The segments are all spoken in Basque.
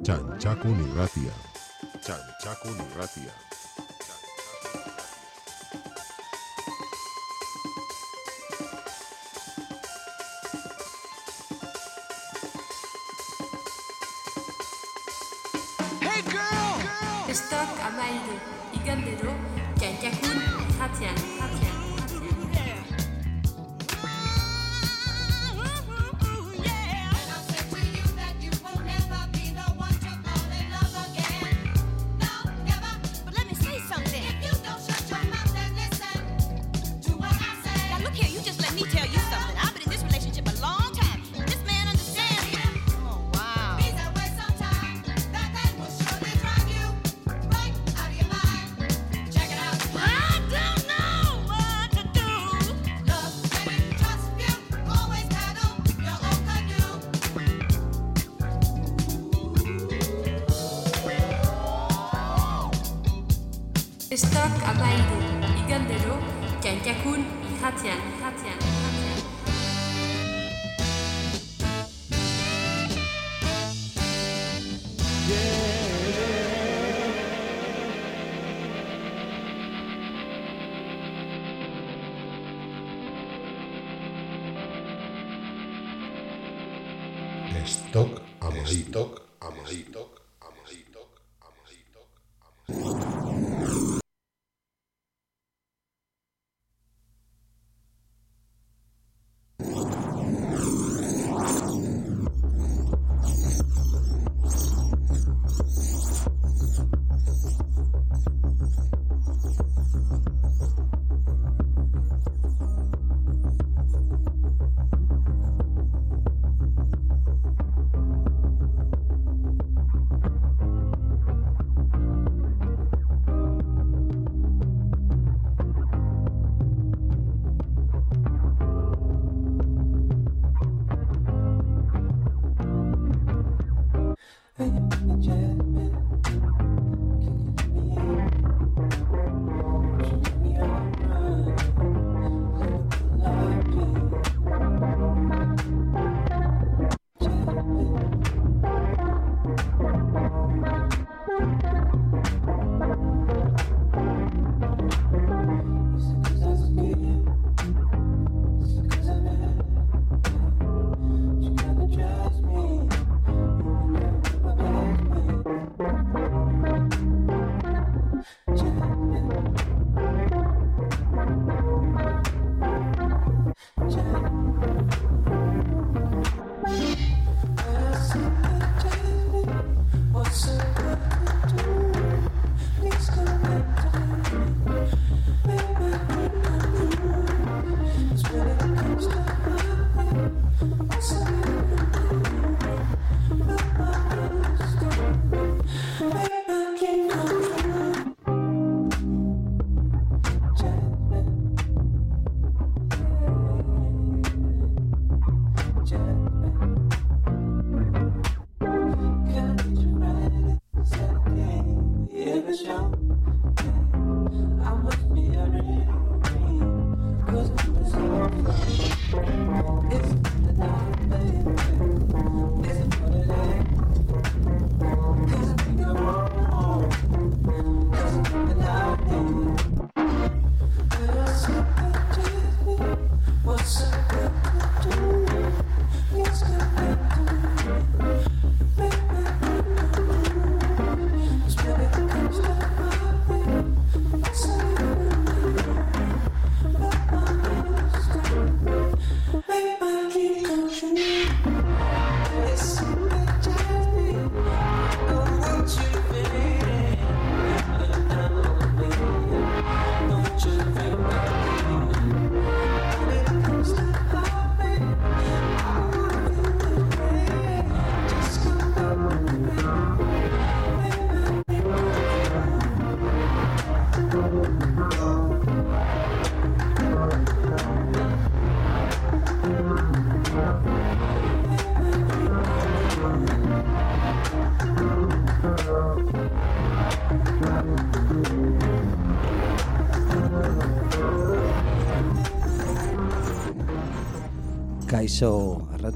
Chanchaco ni. Chanchaco. Hey girl! Estok Amairo y Chanchaco ni ratia.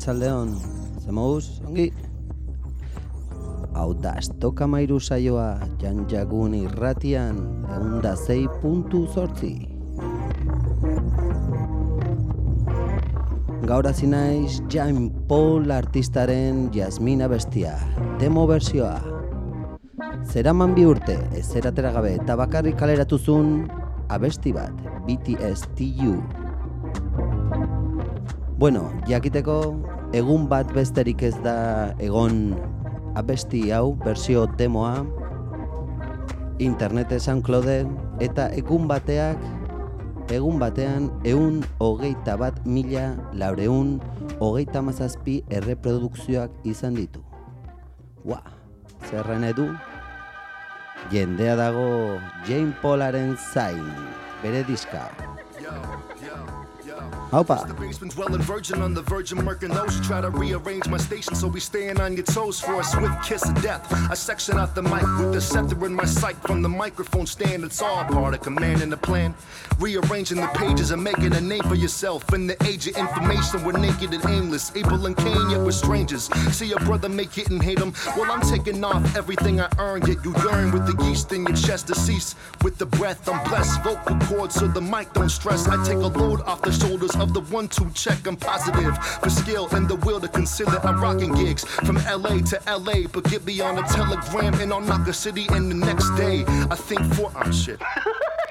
arratsaldeon. Zemoguz, ongi? Hau da, estoka mairu saioa, janjagun irratian, eunda zei puntu zortzi. Gaur hasi naiz Jain Paul artistaren Jasmina Bestia, demo versioa. Zeraman bi urte, ez eratera gabe eta bakarrik kaleratu zuen abesti bat, BTS TU. Bueno, jakiteko egun bat besterik ez da egon abesti hau, bersio demoa, internete SoundCloud eta egun bateak, egun batean, eun hogeita bat mila laureun hogeita mazazpi erreprodukzioak izan ditu. Ua, zerren edu, jendea dago Jane Paularen zain, bere diska. Haupa. The basement's virgin on the Virgin Mercanos. Try to rearrange my station so we staying on your toes for a swift kiss of death. I section out the mic with the scepter in my sight from the microphone stand. It's all part of command and the plan. Rearranging the pages and making a name for yourself. In the age of information, we're naked and aimless. And yet we're strangers. See your brother make it and hate him. Well, I'm taking off everything I earned, yet you yearn with the yeast in your chest to cease. With the breath, I'm blessed. Vocal cords so the mic don't stress. I take a load off the shoulders of the one two check. I'm positive for skill and the will to consider. I'm rocking gigs from LA to LA, but get me on a telegram and I'll knock a city in the next day. I think for oh shit.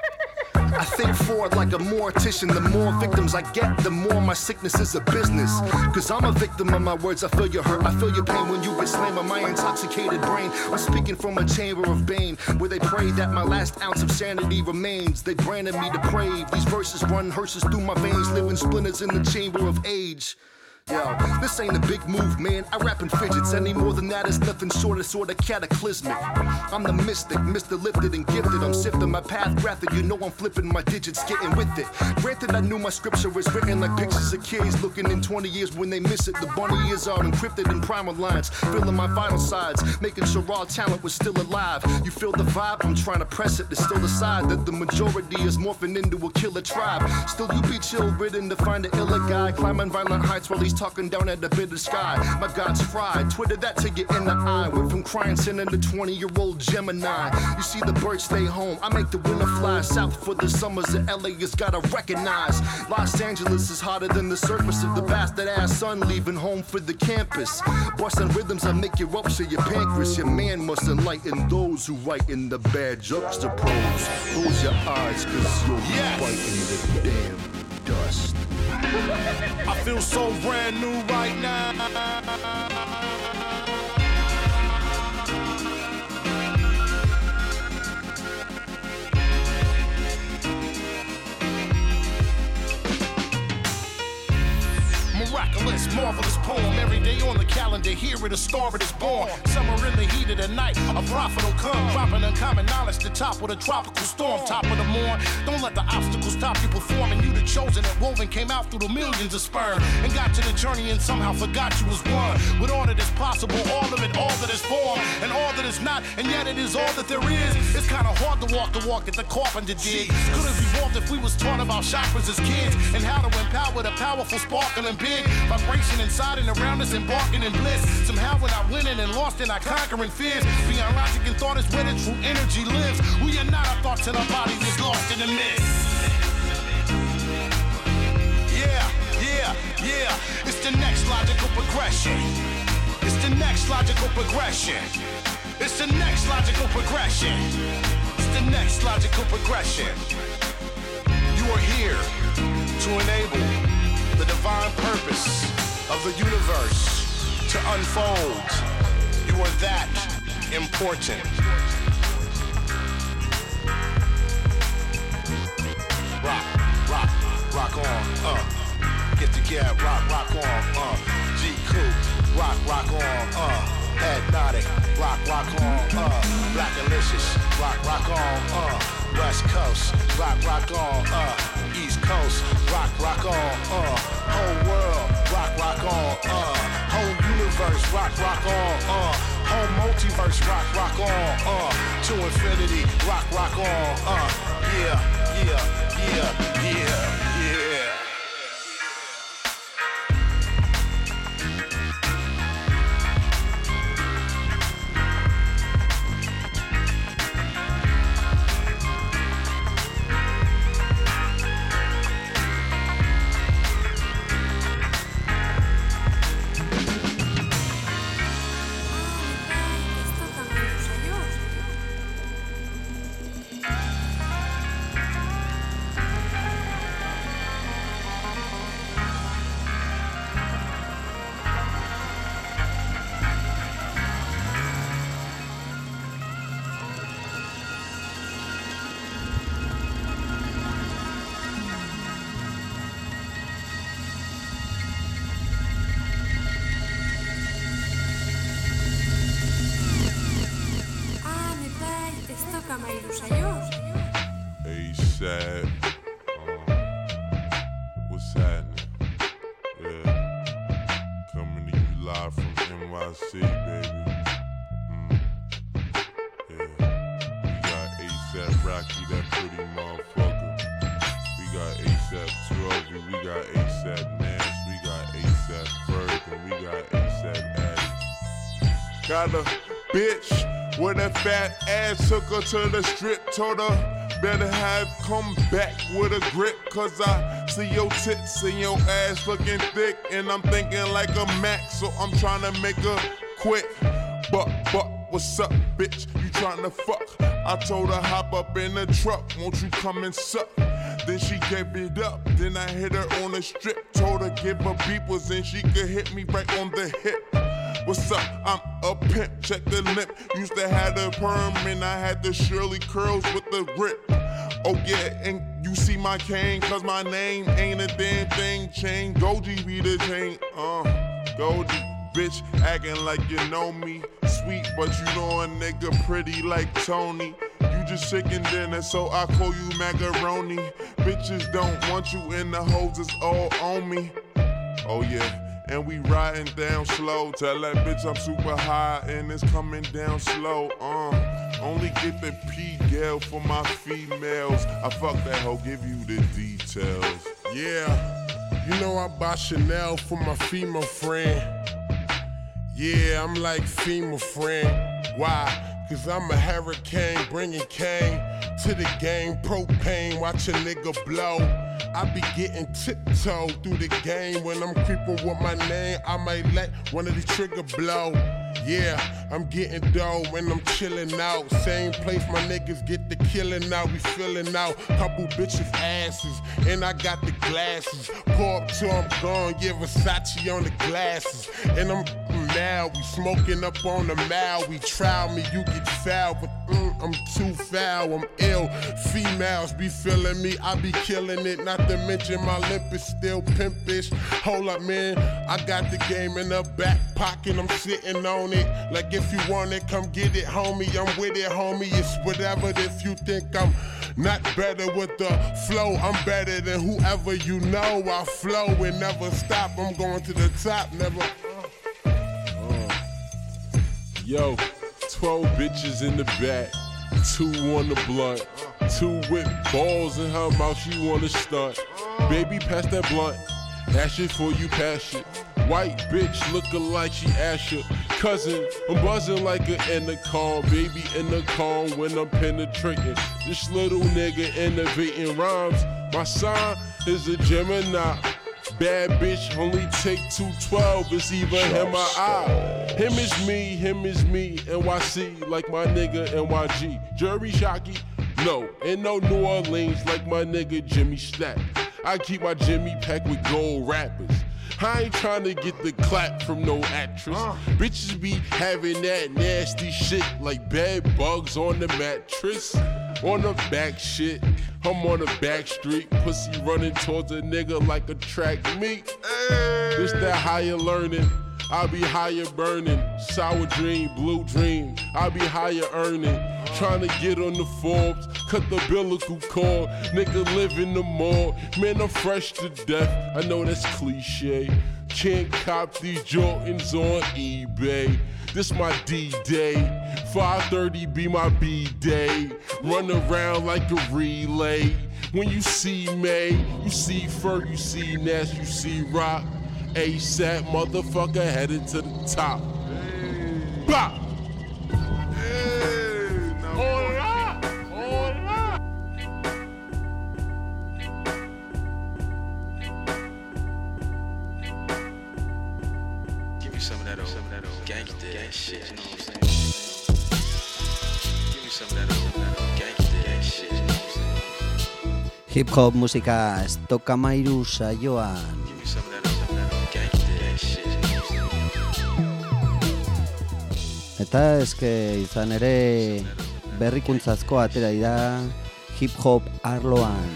I think forward like a mortician. The more victims I get, the more my sickness is a business. Cause I'm a victim of my words. I feel your hurt. I feel your pain when you get slammed by my intoxicated brain. I'm speaking from a chamber of bane where they pray that my last ounce of sanity remains. They branded me depraved. These verses run hearses through my veins, living splinters in the chamber of age. Yo, this ain't a big move, man. I rap in fidgets. Any more than that is nothing short of sort of cataclysmic. I'm the mystic, Mr. Lifted and gifted. I'm sifting my path, graphic. You know I'm flipping my digits, getting with it. Granted, I knew my scripture was written like pictures of kids looking in 20 years when they miss it. The bunny ears are encrypted in primal lines, filling my vital sides, making sure all talent was still alive. You feel the vibe? I'm trying to press it to still decide that the majority is morphing into a killer tribe. Still, you be chill ridden to find an iller guy, climbing violent heights while he's talking down at the bitter sky. My God's fried, Twitter that to get in the eye. Went from crying sinning to 20 year old Gemini. You see the birds stay home, I make the winter fly south for the summers that LA has gotta recognize. Los Angeles is hotter than the surface of the bastard ass sun leaving home for the campus. Busting rhythms I make you rupture your pancreas. Your man must enlighten those who write in the bad juxtapose. Close your eyes, cause you'll be biting the damn I feel so brand new right now. Miraculous, marvelous poem. Every day on the calendar, here it a star it is born. Summer in the heat of the night, a prophet will come. Dropping uncommon knowledge, the top of the tropical storm. Top of the morn, don't let the obstacles stop you performing. You the chosen that woven came out through the millions of sperm. And got to the journey and somehow forgot you was one. With all that is possible, all of it, all that is born, and all that is not, and yet it is all that there is. It's kinda hard to walk the walk that the carpenter did. Could have evolved if we was taught about chakras as kids and how to empower the powerful, sparkling big vibration inside and around us, embarking in bliss. Somehow we're not winning and lost in our conquering fears. Beyond logic and thought is where the true energy lives. We are not our thoughts and our bodies is lost in the mist. Yeah, yeah, yeah. It's the next logical progression. It's the next logical progression. It's the next logical progression. It's the next logical progression. You are here to enable the divine purpose of the universe to unfold. You are that important. Rock, rock, rock on, uh. Get together, rock, rock on, uh. G Coop, rock, rock on, uh. Nodding, rock, rock on, uh. Black Delicious, rock, rock on, uh. West Coast, rock, rock on, uh. East Coast, rock, rock on, uh. Whole world, rock, rock on, uh. Whole universe, rock, rock on, uh. Whole multiverse, rock, rock on, uh. To infinity, rock, rock on, uh. Yeah, yeah, yeah, yeah. Got a bitch with a fat ass, took her to the strip, told her better have come back with a grip, cause I see your tits and your ass looking thick, and I'm thinking like a Mac, so I'm trying to make her quit. But, but, what's up, bitch? You trying to fuck? I told her hop up in the truck, won't you come and suck? Then she gave it up, then I hit her on the strip, told her give her beepers and she could hit me right on the hip. What's up? I'm a pimp. Check the lip. Used to have the perm and I had the Shirley curls with the grip. Oh yeah, and you see my cane, cause my name ain't a damn thing. Chain, Goji be the chain. Uh, Goji. Bitch, acting like you know me. Sweet, but you know a nigga pretty like Tony. You just chicken dinner, so I call you macaroni. Bitches don't want you in the hoes, it's all on me. Oh yeah and we riding down slow. Tell that bitch I'm super high and it's coming down slow. Uh, only get the P Gale for my females. I fuck that hoe, give you the details. Yeah, you know I buy Chanel for my female friend. Yeah, I'm like female friend. Why? Cause I'm a hurricane, bringing cane to the game. Propane, watch a nigga blow. I be getting tiptoe through the game when I'm creeping with my name. I might let one of the trigger blow. Yeah, I'm getting dough when I'm chilling out. Same place my niggas get the killing out. We filling out couple bitches asses, and I got the glasses. Pour up till I'm gone, yeah, Versace on the glasses, and I'm mm, We smoking up on the. We trial me, you get foul, but mm, I'm too foul. I'm ill. Females be feeling me, I be killing it. Not to mention my lip is still pimpish. Hold up, man, I got the game in the back pocket. I'm sitting on it. Like if you want it, come get it, homie. I'm with it, homie. It's whatever. If you think I'm not better with the flow, I'm better than whoever you know. I flow and never stop. I'm going to the top, never. Yo, 12 bitches in the back, two on the blunt, two with balls in her mouth, she wanna stunt. Baby, pass that blunt, that shit for you, pass it. White bitch looking like she Asher. Cousin, I'm buzzing like an intercom, baby in the car when I'm penetrating. This little nigga innovating rhymes. My sign is a Gemini. Bad bitch only take 212, it's either him or I. Him is me, him is me, NYC, like my nigga NYG. Jerry Shockey, no, and no New Orleans, like my nigga Jimmy Stack. I keep my Jimmy packed with gold rappers. I ain't trying to get the clap from no actress. Uh. Bitches be having that nasty shit like bed bugs on the mattress. On the back shit, I'm on the back street. Pussy running towards a nigga like a track meet. This that higher learning. I be higher burning, sour dream, blue dream. I be higher earning, trying to get on the Forbes, cut the umbilical cord. Nigga live in the mall, man I'm fresh to death. I know that's cliche. Can't cop these Jordans on eBay. This my D-Day. 530 be my B-Day. Run around like a relay. When you see May, you see Fur, you see Nash, you see Rock. ASAP motherfucker headed to the top. Bop! Hola! Hola! Give me some of that old, some of that old gangster ass shit, you know what I'm saying? Give me some of that old, that old gangster ass shit, you know what I'm saying? Hip hop musika estokamairu saioan. Eta eske izan ere berrikuntzazko atera dira hip hop arloan.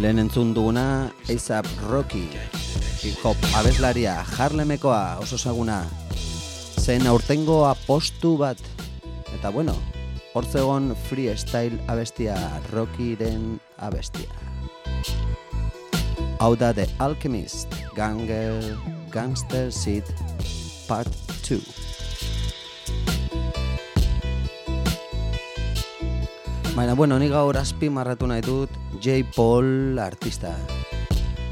Lehen entzun duguna ASAP Rocky, hip hop abeslaria, Harlemekoa oso saguna. Zen aurtengo apostu bat. Eta bueno, Hor zegon freestyle abestia, rockiren abestia. Hau da The Alchemist, Ganger, Gangster Seed, Part 2. Baina, bueno, ni gaur azpi marratu nahi dut J. Paul artista.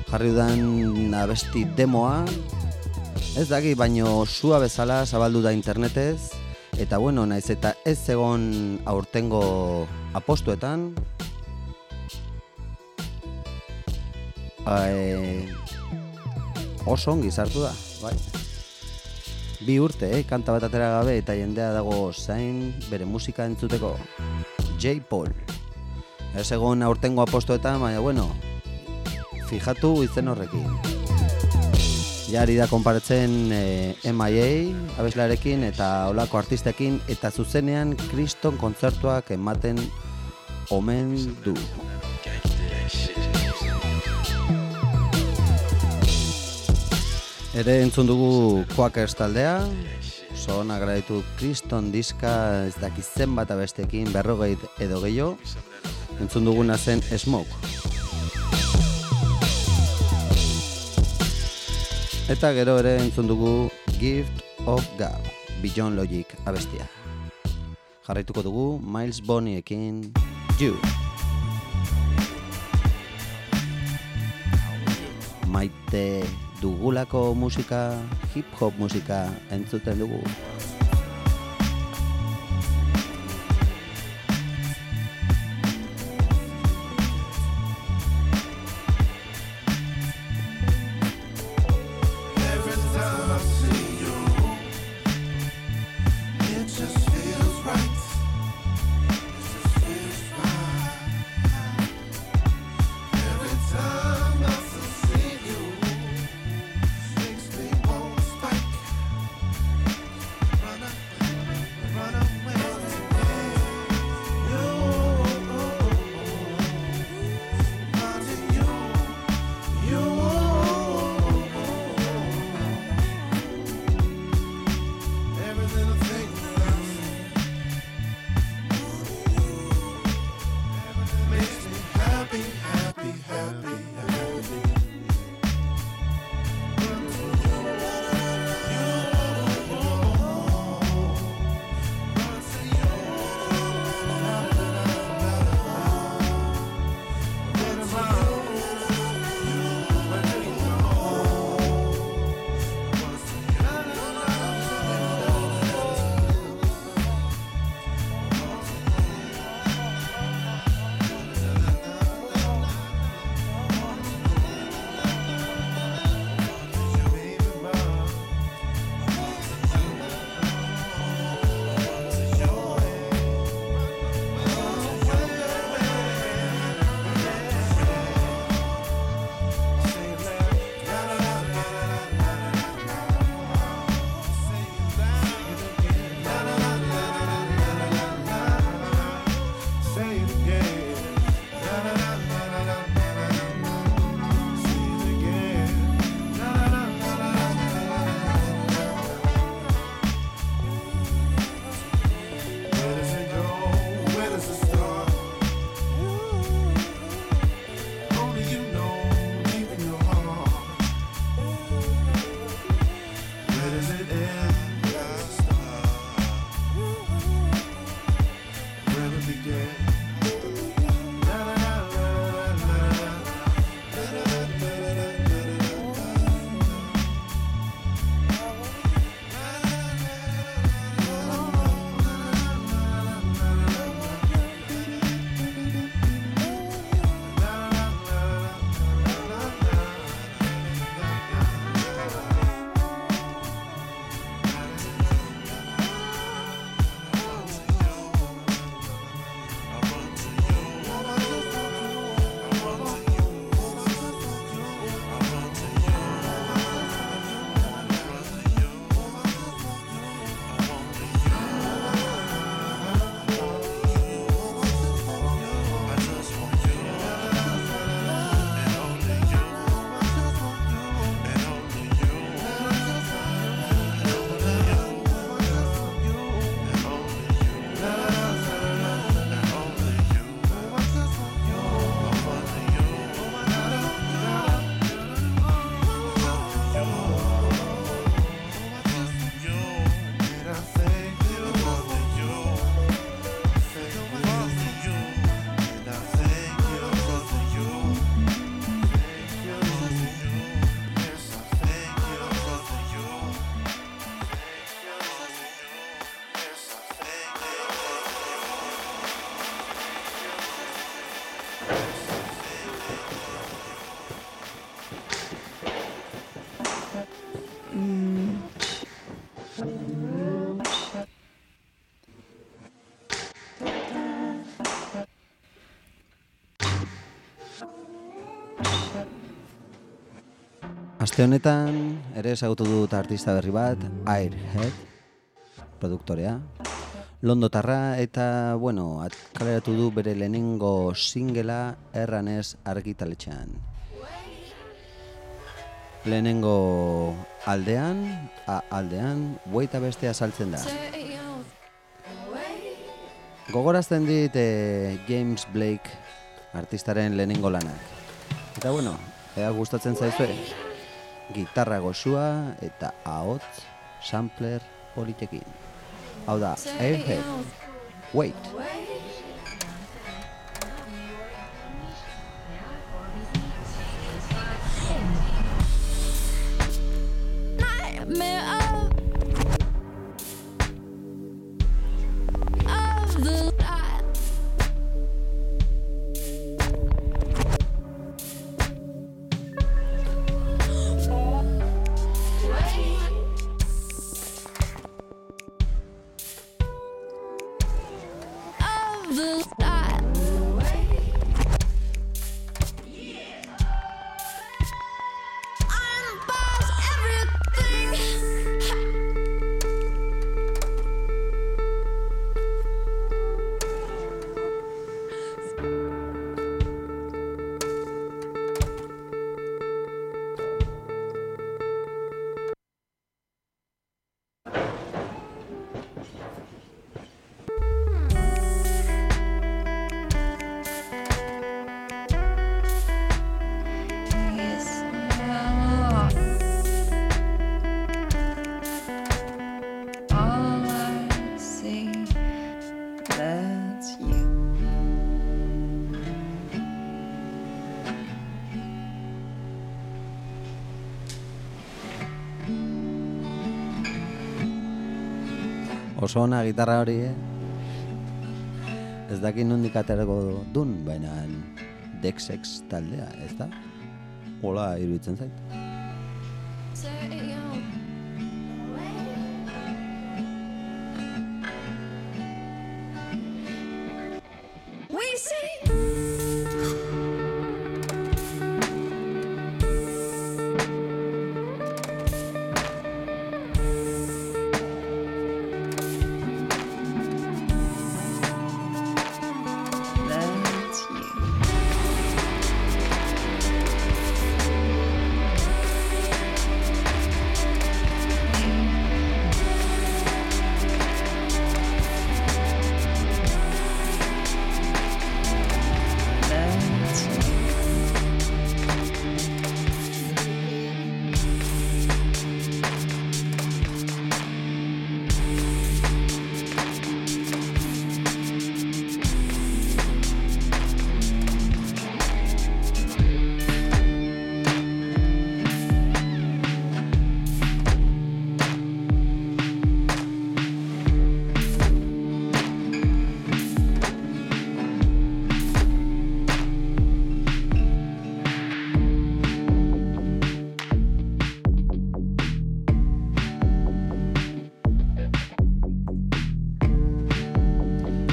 Jarri dudan abesti demoa, ez daki, baino sua bezala zabaldu da internetez, eta bueno, naiz eta ez egon aurtengo apostuetan, e, oso ongi sartu da, bai. Bi urte, eh, kanta bat atera gabe eta jendea dago zain bere musika entzuteko. J. Paul. Ez egon aurtengo apostoetan, baina bueno, fijatu izen horrekin. Jari da konparatzen eh, MIA abeslarekin eta olako artistekin eta zuzenean kriston kontzertuak ematen omen du. Ere entzun dugu Quakers taldea, oso ona graditu kriston diska ez daki zenbat abestekin berrogeit edo gehiago, entzun duguna zen Smoke. Eta gero ere entzun dugu Gift of God, Beyond Logic abestia. Jarraituko dugu Miles Bonnieekin You. Maite dugulako musika, hip hop musika entzuten dugu. Aste honetan ere ezagutu dut artista berri bat, Airhead, produktorea. Londotarra eta, bueno, at- kaleratu du bere lehenengo singela erranez argitaletxean. Lehenengo aldean, a aldean, bueita bestea saltzen da. Gogorazten dit eh, James Blake artistaren lehenengo lanak. Eta bueno, ea gustatzen zaizue, gitarra goxua eta ahotz sampler politekin. Hau da, Airhead. Wait. Nightmare Oso ona gitarra hori, eh? Ez dakit nondik aterako dun, baina Dexex taldea, ez da? Hola iruditzen zait.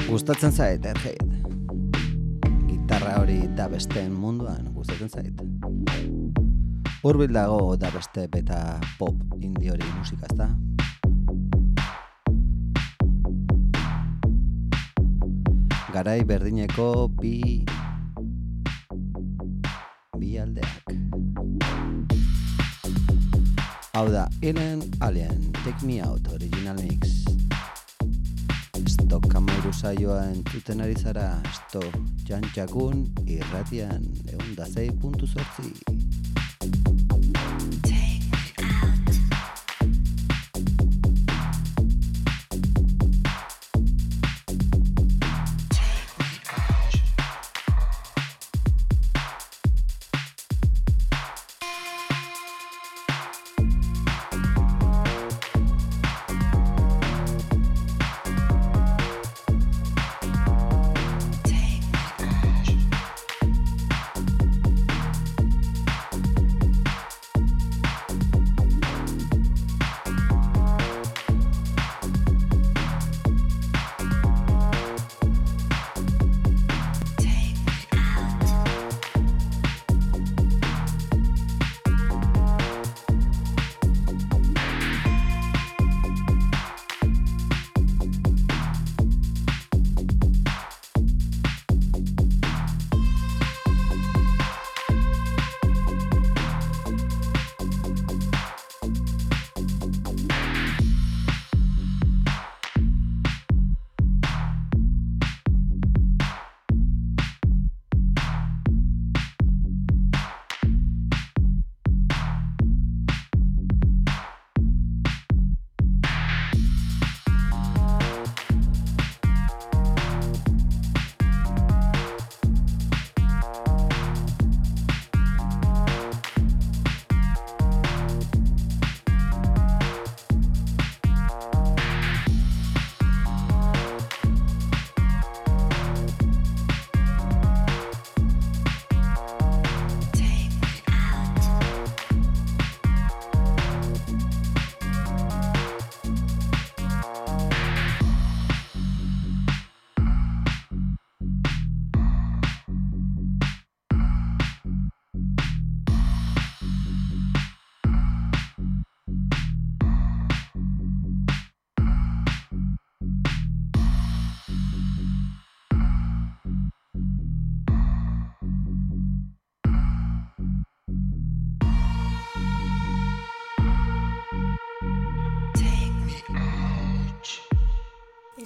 Gustatzen zait, Airhead. Gitarra hori da besteen munduan gustatzen zait. Hurbil dago da beste eta pop indie hori musika, ezta? Garai berdineko bi bi aldeak. Hau da, Alien, Take Me Out, Original Mix. Kamairu saioa entzuten ari zara, Stok jantxakun irratian, egun da zei puntu sortzi.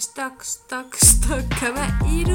したくしたくしたからいる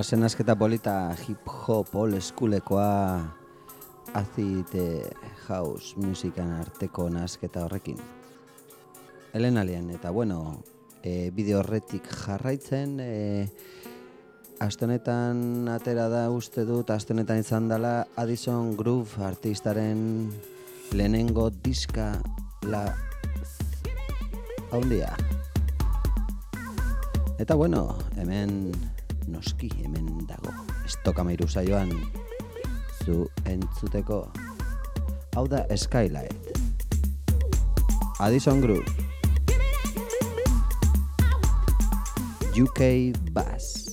Ba, zenazketa polita hip hop old schoolekoa acid house musikan arteko nasketa horrekin. Helen alian, eta bueno, e, bideo horretik jarraitzen, e, astonetan atera da uste dut, astonetan izan dela Addison Groove artistaren lehenengo diska la haundia. Eta bueno, hemen noski hemen dago. Estokamairu saioan zu entzuteko. Hau da Skylight. Addison Groove. UK Bass.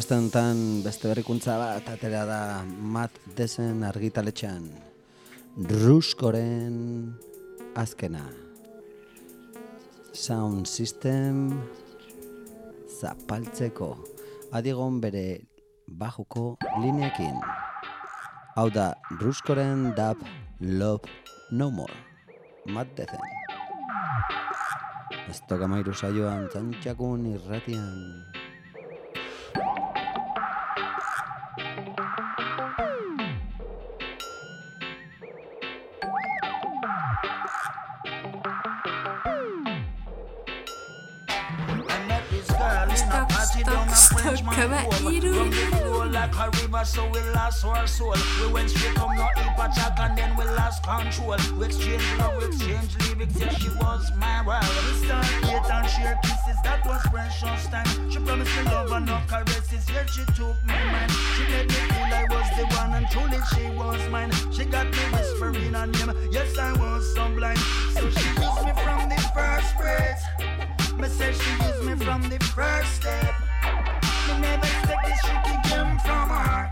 Taste honetan beste berrikuntza bat atera da Matt Desen argitaletxean. Ruskoren azkena. Sound System zapaltzeko. Adigon bere bajuko lineekin. Hau da Ruskoren dab Love No More. Matt Desen. Ez toka mairu saioan txantxakun irratian. Stuck, a stuck, stuck, you. it flow like a river, so we lost our soul. We went straight from no hip attack and then we lost control. We exchanged love, we exchanged lyrics, yeah, she was my world. We start hate and share kisses, that was precious time. She promised me love and no caresses, yet she took my mind. She made me feel I was the one and truly she was mine. She got me whispering her name, yes I was so blind. So she used me from. Say she used me from the first step. Me never expect she tricky game from her.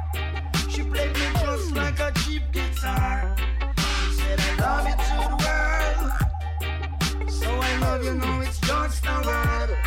She played me just like a cheap guitar. She said I love you to the world. So I love you, no, it's just a word.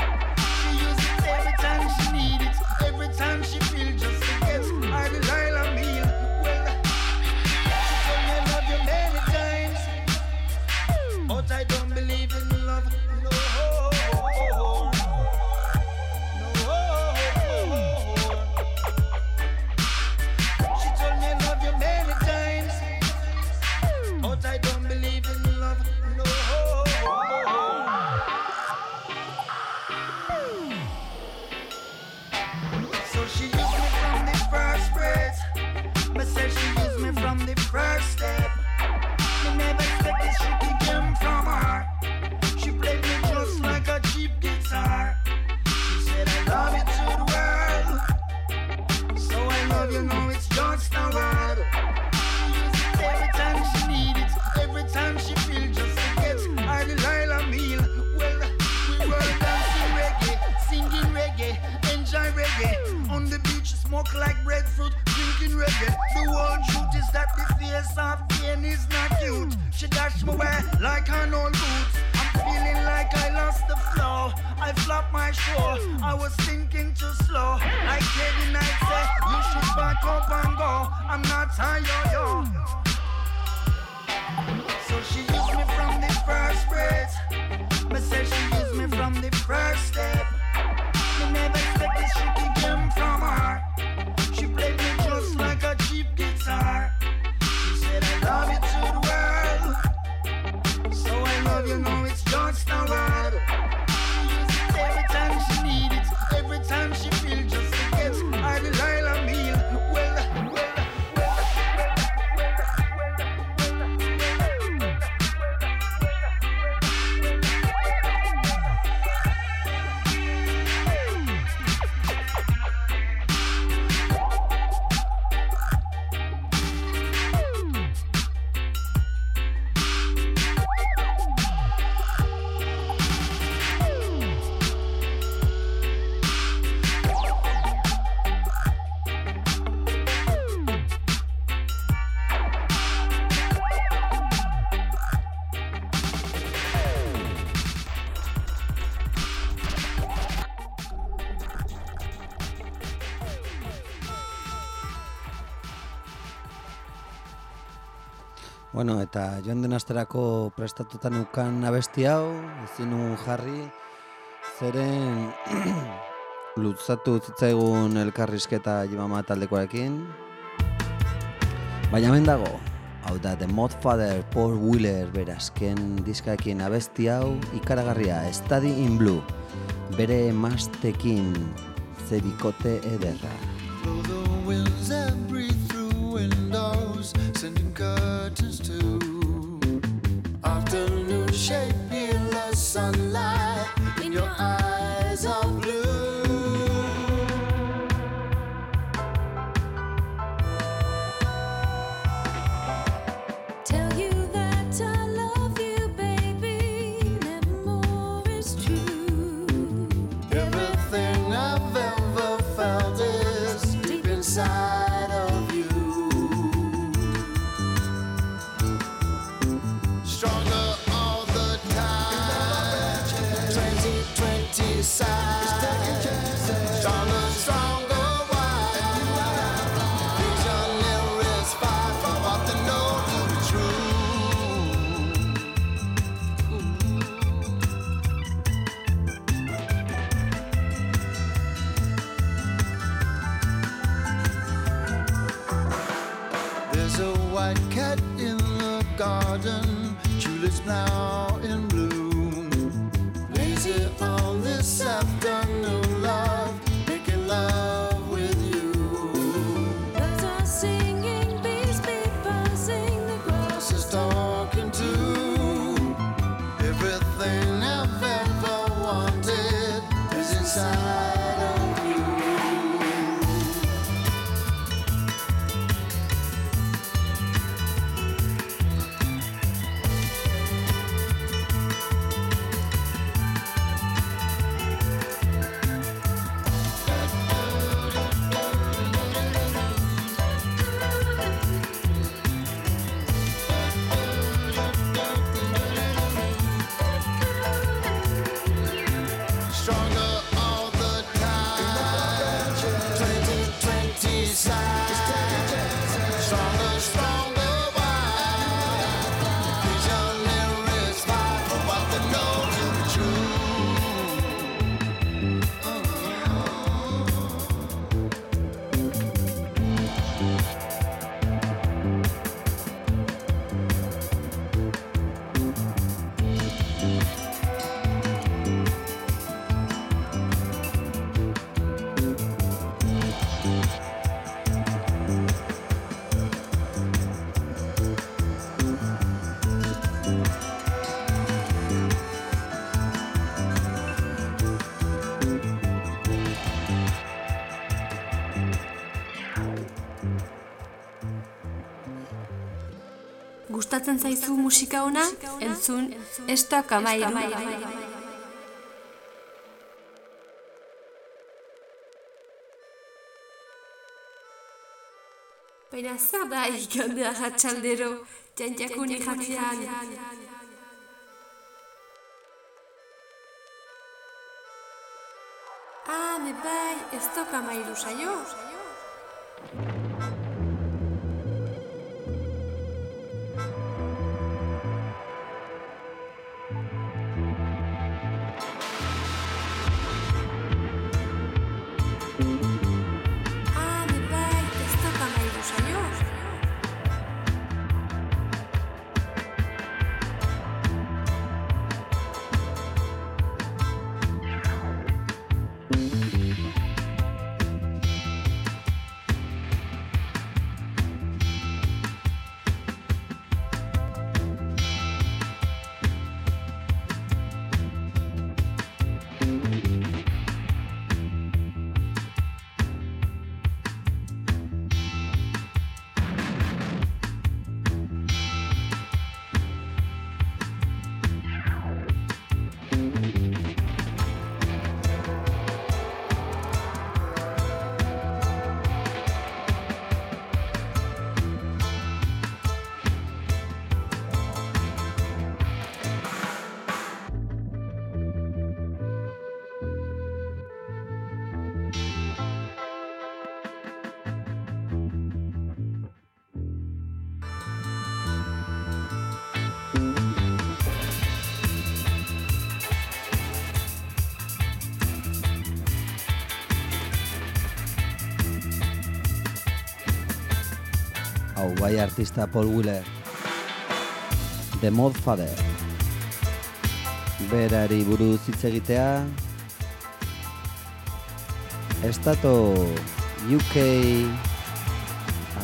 She me away like an old boots. I'm feeling like I lost the flow. I flopped my show. I was thinking too slow. Like Teddy Knight said, you should back up and go. I'm not tired, yo. So she used me from the first breath. Me say she used me from the first step. Me never expect this tricky game from her. Bueno, eta joan den asterako prestatuta neukan abesti hau, ezin jarri, zeren lutzatu zitzaigun elkarrizketa jimama taldekoarekin. Baina hemen dago, hau da The Modfather Paul Wheeler berazken diskakin abesti hau ikaragarria, Study in Blue, bere mastekin zebikote ederra. Gustatzen zaizu musika ona? Entzun, estok amairu. Baina zer da ikande arratsaldero, jantjakun ikatzean. Ah, me bai, ez toka amairu saio. Bai artista Paul Wheeler. The Mod Father. Berari buruz hitz egitea. Estato UK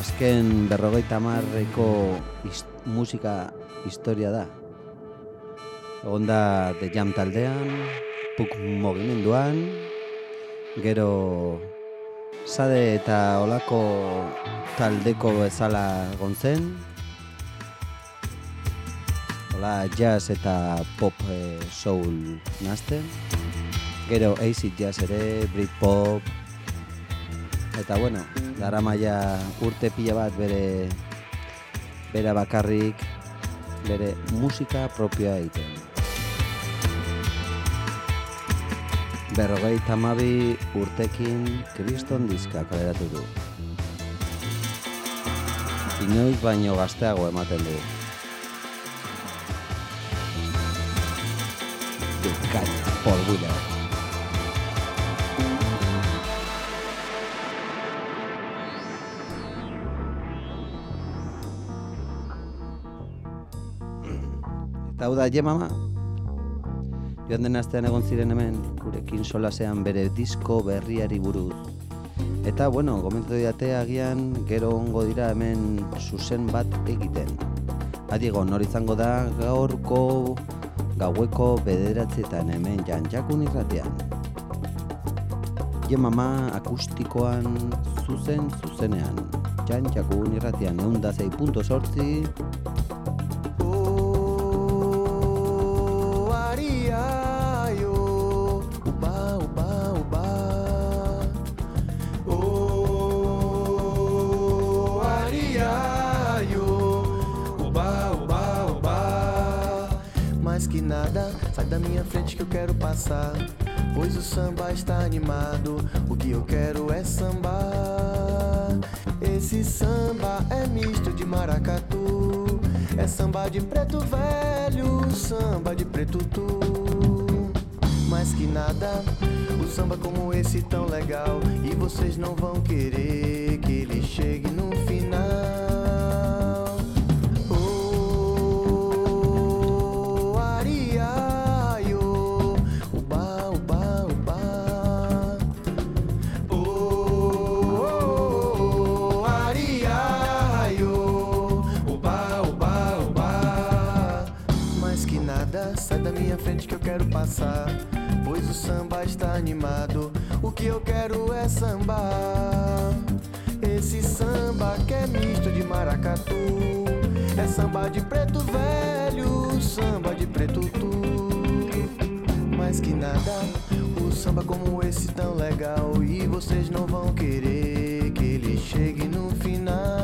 azken berrogeita marreko musika historia da. Egon da The Jam taldean, punk mogimenduan, gero sade eta olako taldeko bezala egon zen. Hola, jazz eta pop eh, soul nazten. Gero acid jazz ere, Britpop. Eta bueno, dara maia urte pila bat bere bera bakarrik bere musika propioa egiten. Berrogei tamabi urtekin kriston diska kaleratu du. Inoiz baino gazteago ematen du. Paul Wheeler. Eta hau da, je mama? Joan den astean egon ziren hemen, gurekin solasean bere disko berriari buruz. Eta, bueno, gomentu diate agian gero ongo dira hemen zuzen bat egiten. Adiego, nor izango da gaurko gaueko bederatzietan hemen jantxakun irratean. Je mama akustikoan zuzen zuzenean. Jantxakun irratean eunda zei punto sortzi, da minha frente que eu quero passar. Pois o samba está animado, o que eu quero é sambar. Esse samba é misto de maracatu. É samba de preto velho, samba de preto tu. Mais que nada, o samba como esse tão legal. E vocês não vão querer que ele chegue no final. Quero passar. Pois o samba está animado, o que eu quero é sambar. Esse samba que é misto de maracatu. É samba de preto velho, samba de preto tu. Mais que nada, o samba como esse tão legal. E vocês não vão querer que ele chegue no final.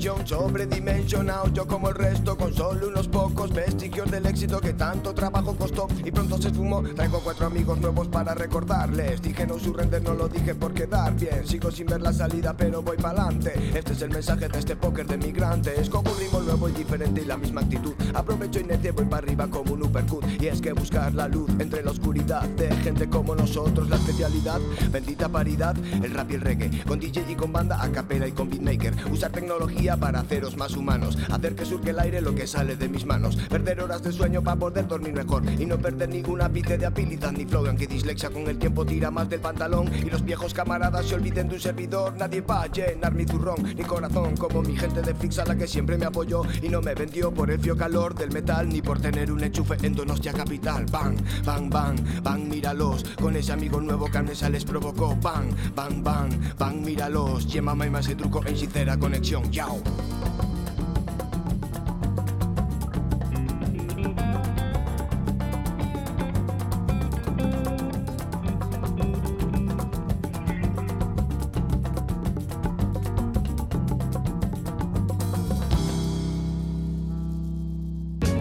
Años de recesión sobredimensionado, yo como el resto, con solo unos pocos vestigios del éxito que tanto trabajo costó y pronto se esfumó. Traigo cuatro amigos nuevos para recordarles. Dije no surrender, no lo dije por quedar bien. Sigo sin ver la salida, pero voy pa'lante. Este es el mensaje de este póker de migrante. Escojo un ritmo nuevo y diferente y la misma actitud. Aprovecho y nete, voy para arriba como un uppercut. Y es que buscar la luz entre la oscuridad de gente como nosotros, la especialidad, bendita paridad, el rap y el reggae. Con DJ y con banda, a capela y con beatmaker. Usar tecnología para haceros más humanos. Hacer que surque el aire lo que sale de mis manos. Perder horas de sueño para poder dormir mejor. Y no perder ningún ápice de habilidad ni flow. Aunque dislexia con el tiempo tira más del pantalón. Y los viejos camaradas se olviden de un servidor. Nadie va a llenar mi zurrón ni corazón. Como mi gente de Flix a la que siempre me apoyó. Y no me vendió por el frío calor del metal. Ni por tener un enchufe en Donostia Capital. Bang, bang, bang, bang, míralos. Con ese amigo nuevo que les provocó. Bang, bang, bang, bang, míralos. Yema y más el truco en sincera conexión. Yao.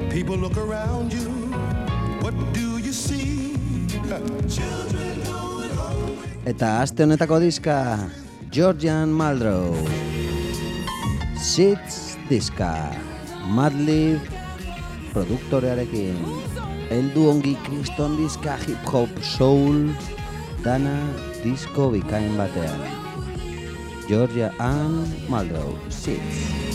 People look around you. What do you see? Eta aste honetako diska Georgian Maldrow Sits diska Madlib produktorearekin Eldu ongi kriston diska hip hop soul Dana disko bikain batean. Georgia Ann Maldrow Sits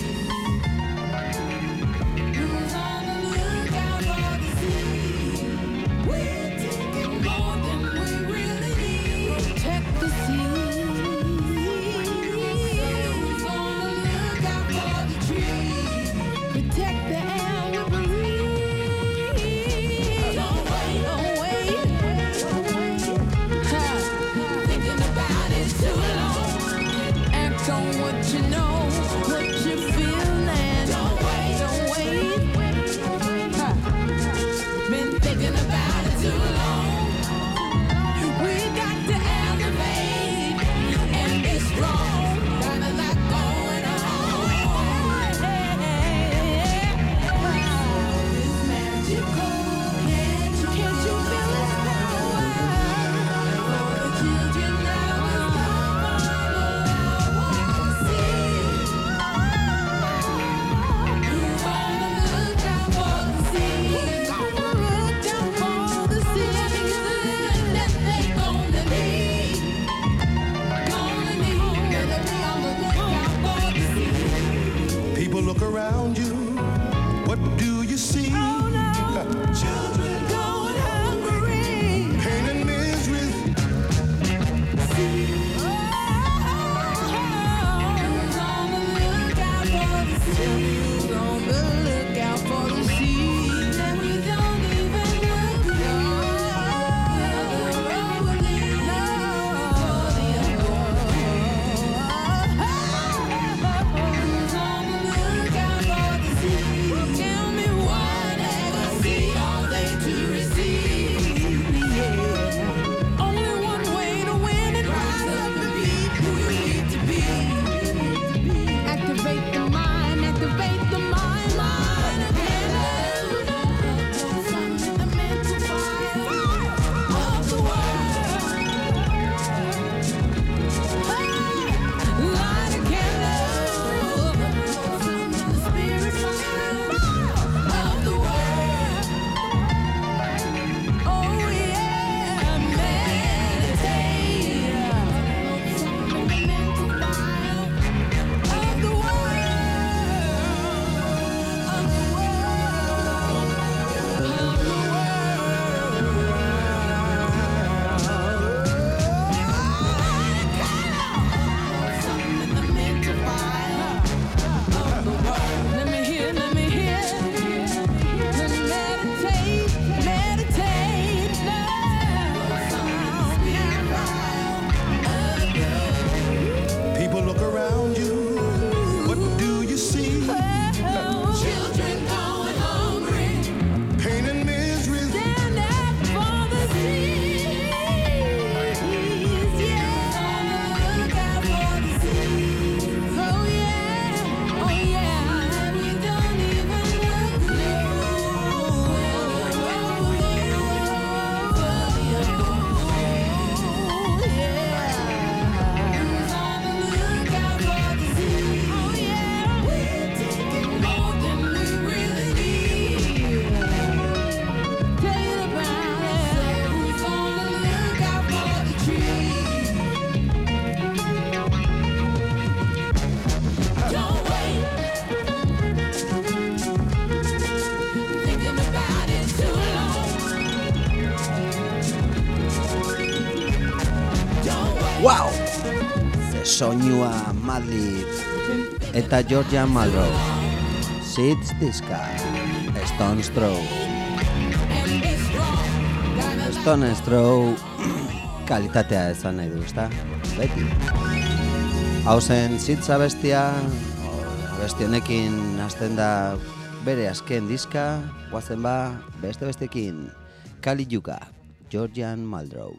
soinua Madly eta Georgia Malro Sits Diska, Stone Strow. Stone Strow kalitatea ezan nahi du, ezta? Beti. Hau zen Sits abestia abestionekin hasten da bere azken diska guazen ba beste bestekin. Kali Yuka Georgian Maldrow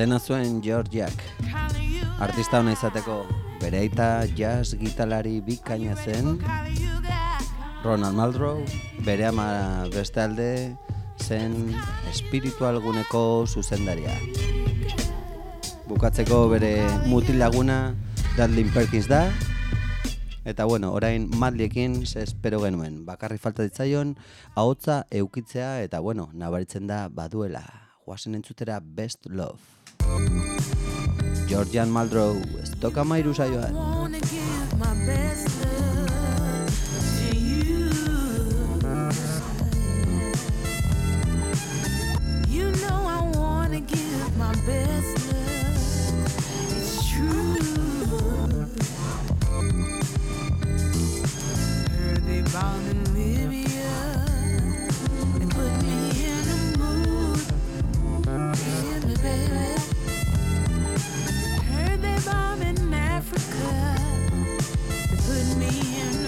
dena zuen Georgiak. Artista hona izateko bereita jazz gitalari bikaina zen Ronald Muldrow, bere ama beste alde zen espiritualguneko zuzendaria. Bukatzeko bere mutil laguna Dudley Perkins da, Eta bueno, orain Madliekin se espero genuen. Bakarri falta ditzaion ahotza eukitzea eta bueno, nabaritzen da baduela. Joasen entzutera Best Love. Georgian Maldonado estoka mairu saioan Bound know Africa put me in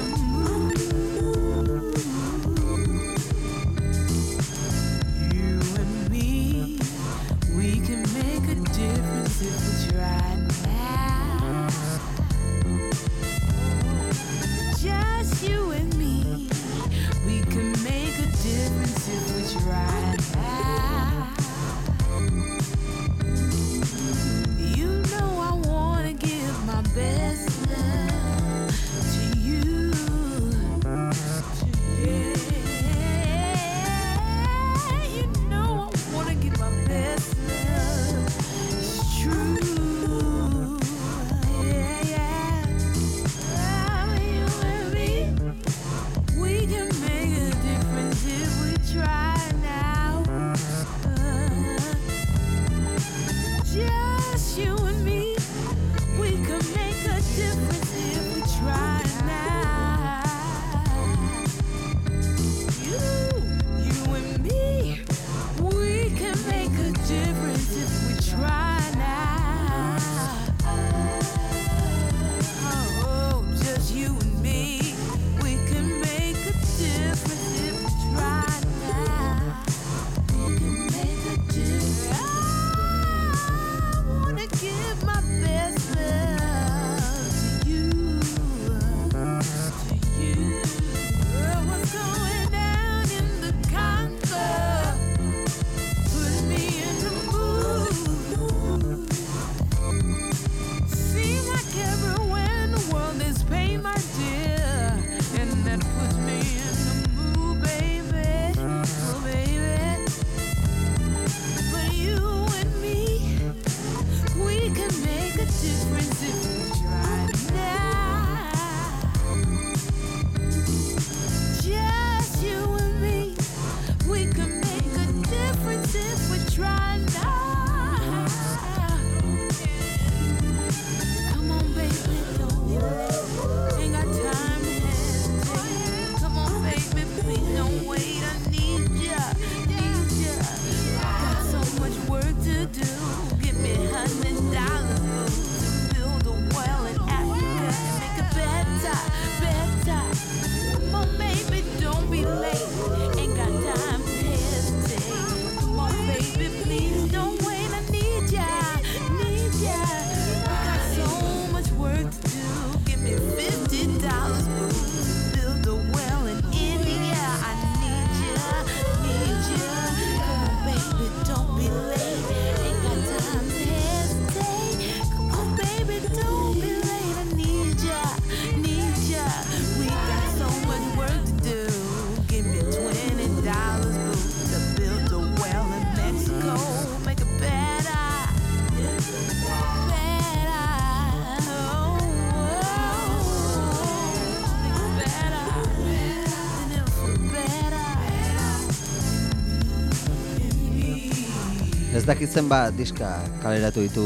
dakitzen bat diska kaleratu ditu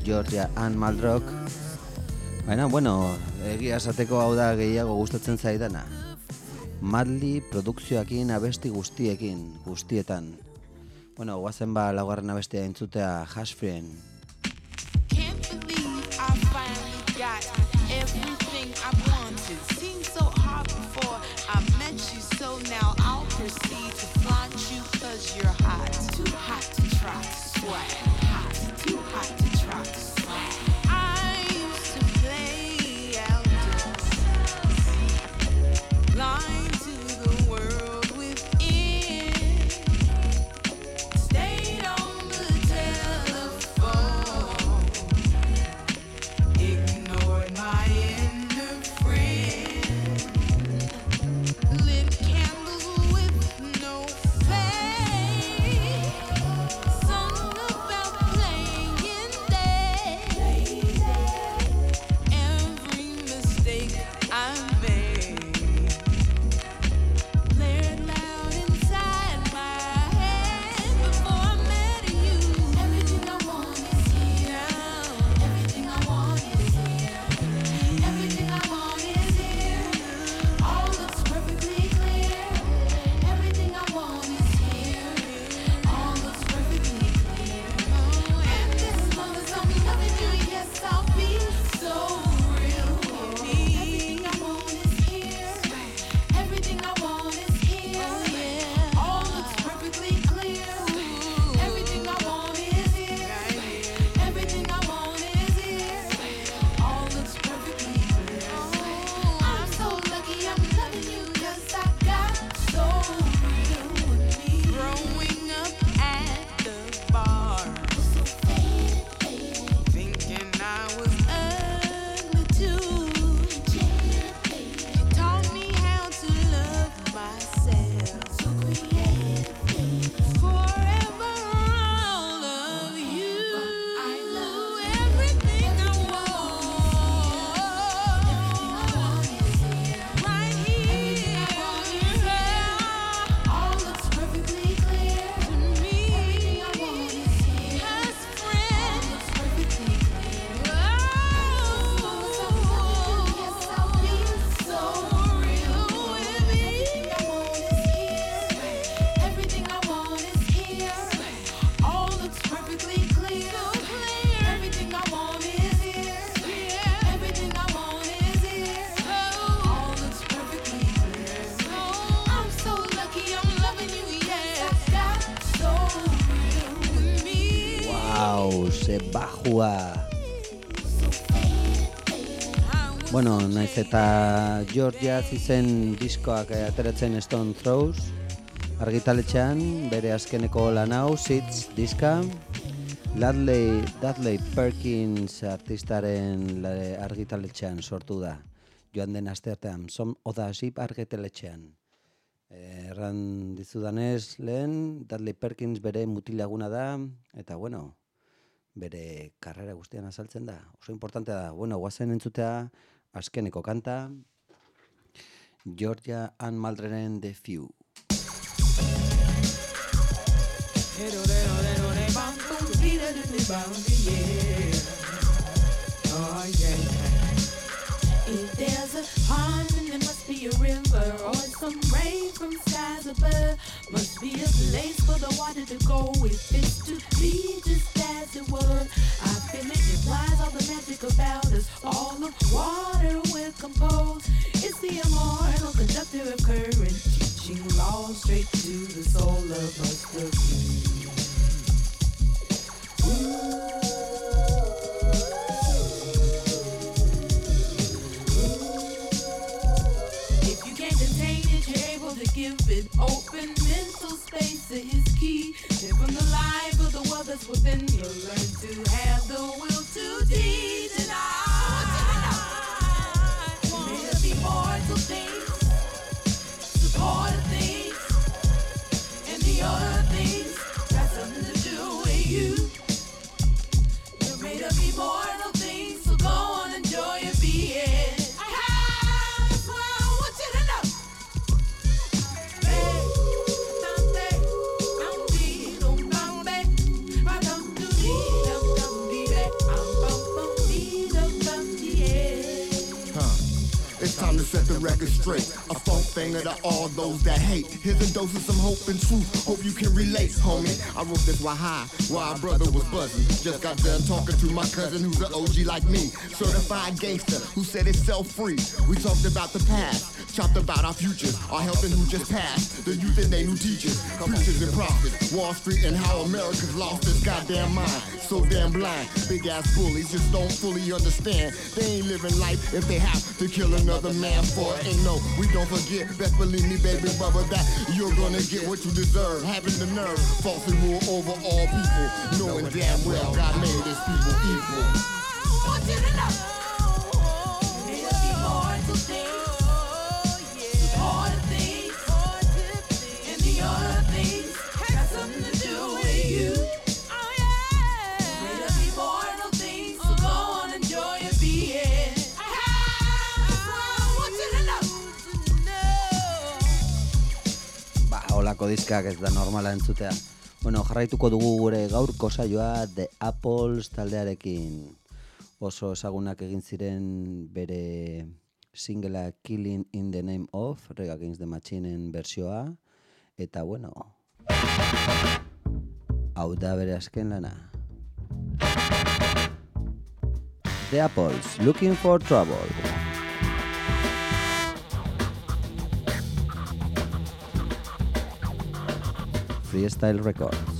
Georgia Ann Maldrock. Baina, bueno, egia esateko hau da gehiago gustatzen zaidana. Madli produkzioakin abesti guztiekin, guztietan. Bueno, guazen ba laugarren abestia entzutea Hashfrien Naiz eta Georgia izen diskoak eh, ateratzen Stone Throws argitaletxean, bere azkeneko lan hau, Sits diska, Dudley, Dudley Perkins artistaren argitaletxean sortu da. Joan den asteartean, som oda hasip argitaletxean. Erran dizudanez lehen, Dudley Perkins bere mutilaguna da, eta bueno, bere karrera guztian azaltzen da. Oso importante da. Bueno, guazen entzutea, azkeneko kanta, Georgia Ann Maldrenen The Few. If there's a pond, there must be a river some rain from skies above. Must be a place for the water to go if it's to be just as it was. I feel it implies all the magic about us. All the water will compose. It's the immortal conductor of current, teaching law straight to the soul of us. The open mental space is key. Live from the life of the world that's within you. Learn to have to set the record straight. A funk banger to all those that hate. Here's a dose of some hope and truth. Hope you can relate, homie. I wrote this while high, while our brother was buzzing. Just got done talking to my cousin who's an OG like me. Certified gangster who it's self-free. We talked about the past, chopped about our futures, our health and who just passed. The youth and they new teachers, preachers and prophets. Wall Street and how America's lost its goddamn mind. So damn blind. Big ass bullies just don't fully understand. They ain't living life if they have to kill another man for it. Ain't no, we don't forget. Best believe me, baby brother, that you're gonna get what you deserve. Having the nerve, falsely rule over all people. Knowing damn well God made his people equal. Holako diskak ez da normala entzutea. Bueno, jarraituko dugu gure gaurko saioa The Apples taldearekin. Oso ezagunak egin ziren bere singela Killing in the Name of, Rage Against the Machineen versioa. Eta bueno, hau da bere azken lana. The Apples, Looking for Trouble. Freestyle Records.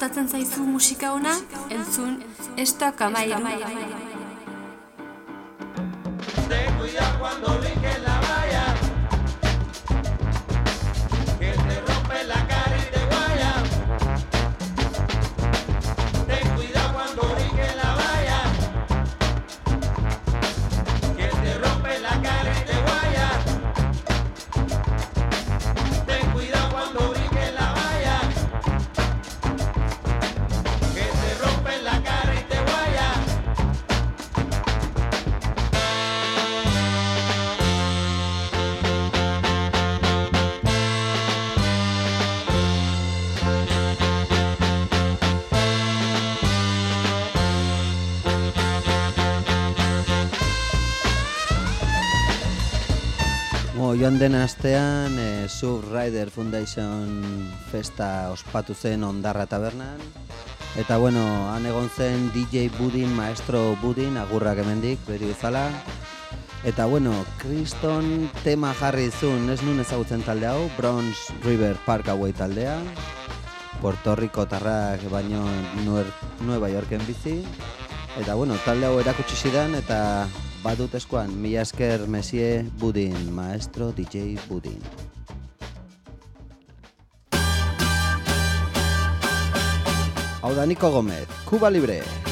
gustatzen zaizu musika ona, entzun, estok amairu. joan den astean eh, e, Subrider Foundation festa ospatu zen ondarra tabernan. Eta bueno, han egon zen DJ Budin, Maestro Budin, agurrak hemendik, beri bezala. Eta bueno, Kriston tema jarri zuen, ez nun ezagutzen talde hau, Bronze River Parkaway taldea. Puerto Rico tarrak baino Nueva Yorken bizi. Eta bueno, talde hau erakutsi zidan eta badut eskuan, mila esker mesie budin, maestro DJ budin. Hau da Nico Gomez, Cuba Libre.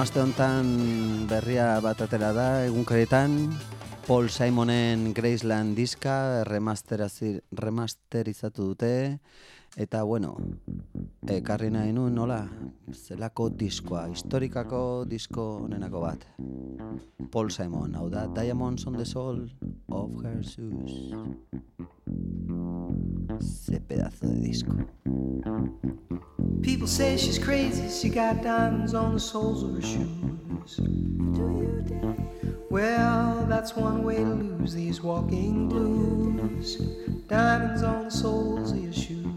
Aste honetan berria bat atera da, egunkaretan, Paul Simonen Graceland diska remasterizatu dute, eta bueno, ekarri nahi nuen nola, zelako diskoa, historikako disko onenako bat. Paul Simon, hau da, Diamonds on the Soul of Her Shoes. Ze pedazo de disco. People say she's crazy, she got diamonds on the soles of her shoes. Well, that's one way to lose these walking blues. Diamonds on the soles of your shoes.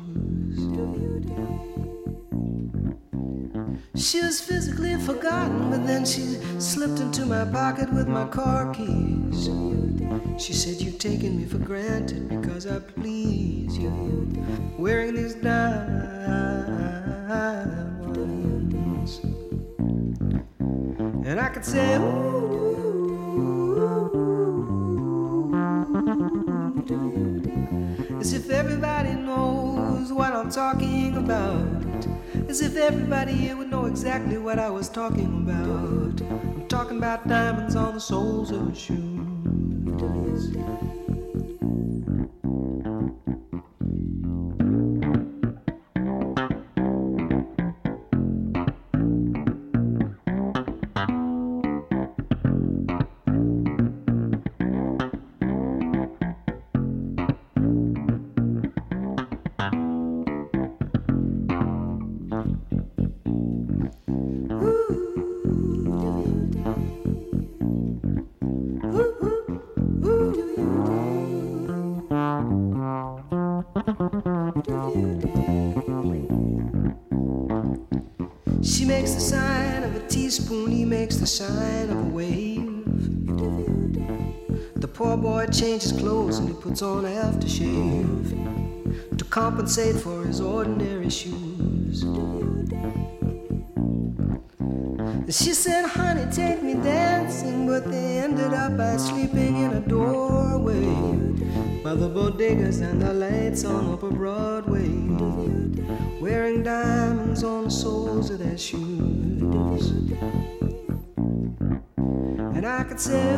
She was physically forgotten, but then she slipped into my pocket with my car keys. She said, You've taken me for granted because I please you. Wearing these diamonds. And I could say, Ooh, as if everybody knows what I'm talking about. As if everybody here would know exactly what I was talking about. I'm talking about diamonds on the soles of shoes. The sign of a wave. The poor boy changes clothes and he puts on aftershave to compensate for his ordinary shoes. She said, honey, take me dancing, but they ended up by sleeping in a doorway by the bodegas and the lights on Upper Broadway, wearing diamonds on the soles of their shoes. Could say,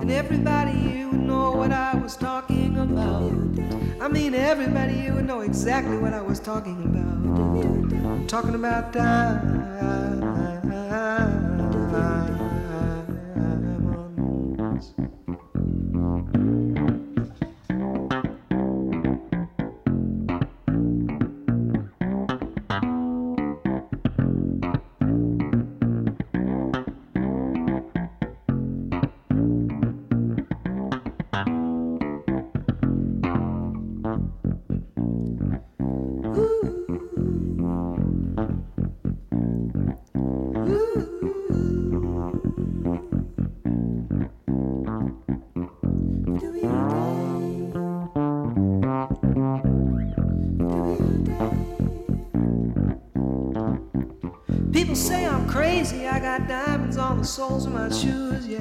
and everybody here would know what I was talking about. I mean, everybody here would know exactly what I was talking about. I'm talking about diamonds. People say I'm crazy, I got diamonds on the soles of my shoes, yeah.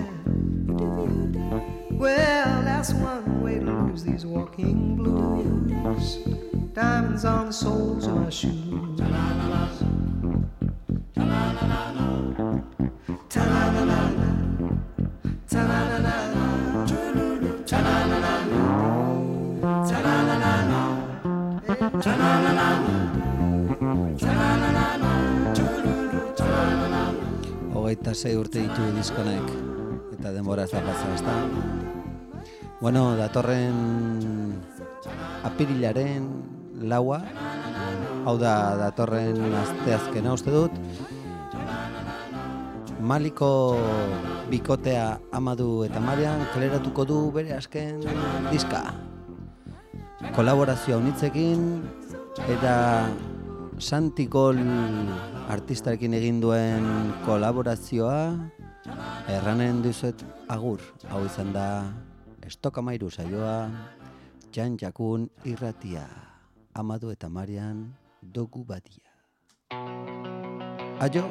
Well, that's one way to lose these walking blues. Diamonds on the soles of my shoes. Hogeita sei urte ditu diskonek eta denbora ez da pasa, ezta? Bueno, datorren apirilaren laua, hau da datorren asteazkena uste dut, Maliko bikotea Amadu eta Marian kaleratuko du bere azken diska. Kolaborazioa unitzekin eta Santi Gol artistarekin egin duen kolaborazioa erranen duzuet agur. Hau izan da Estok Amairu saioa, Jan Jakun irratia, Amadu eta Marian dugu badia. Aio,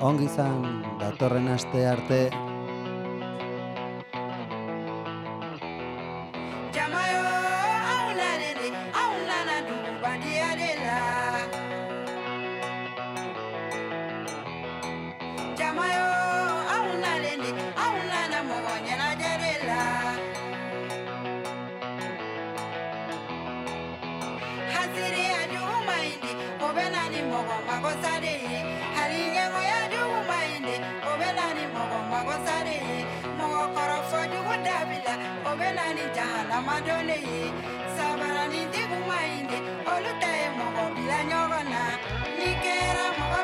ongi izan datorren aste arte obelani jahala madone ye sabarani deguma inde olutaye mogo bila ɲɔgɔn na ni kɛra mɔgɔ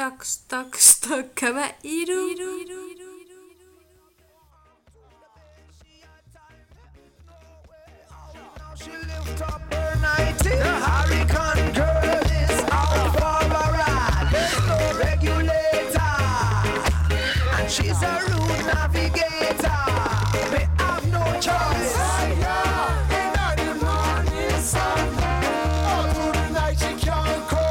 stuck, stuck, stuck から